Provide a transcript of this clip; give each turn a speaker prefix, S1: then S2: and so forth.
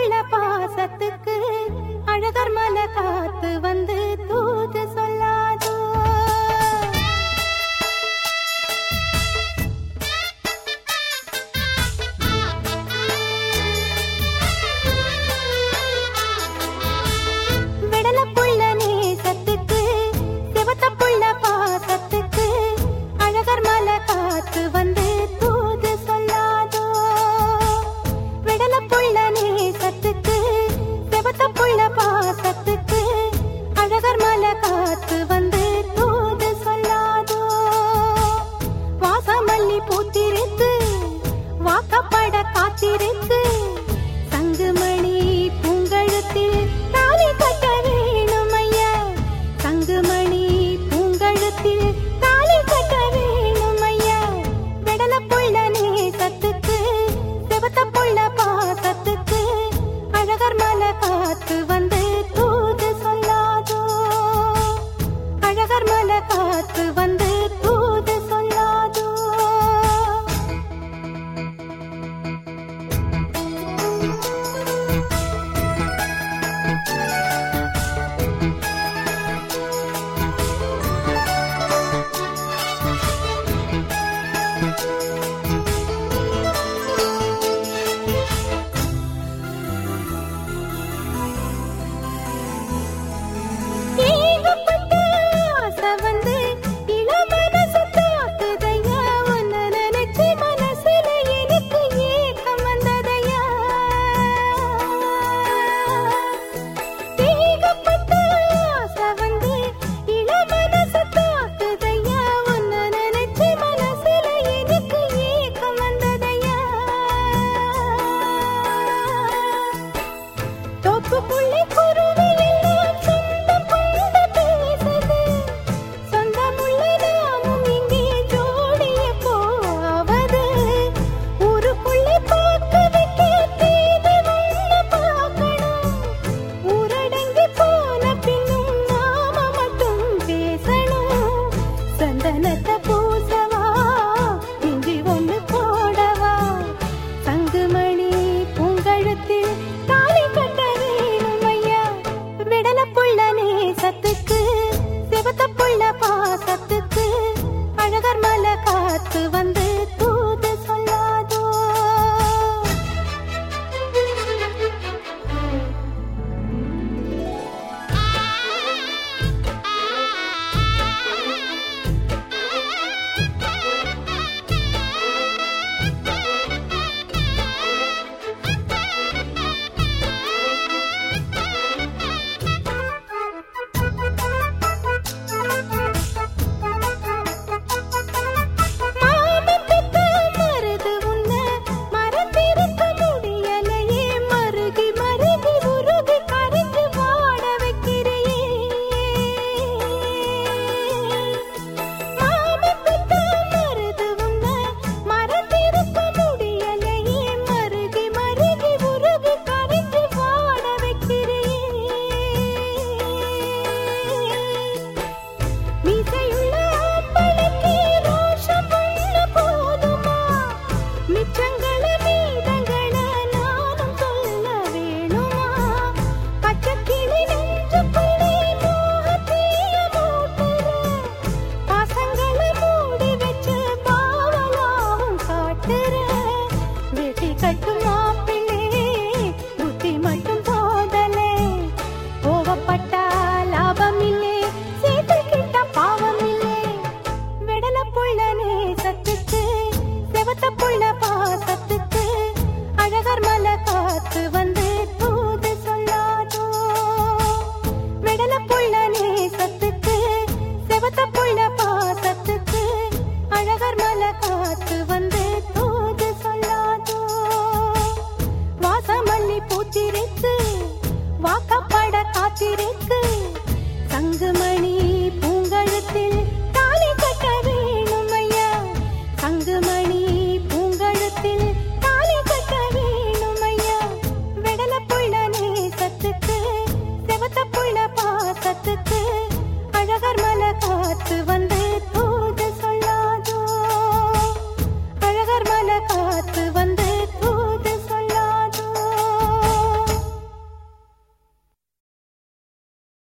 S1: உள்ள பாசத்துக்கு அழகர் மலை காத்து வந்து தூது சொல்லாதோ? விடல நேசத்துக்கு சிவத்த பாசத்துக்கு அழகர் காத்து வந்து காத்திருந்து लिखो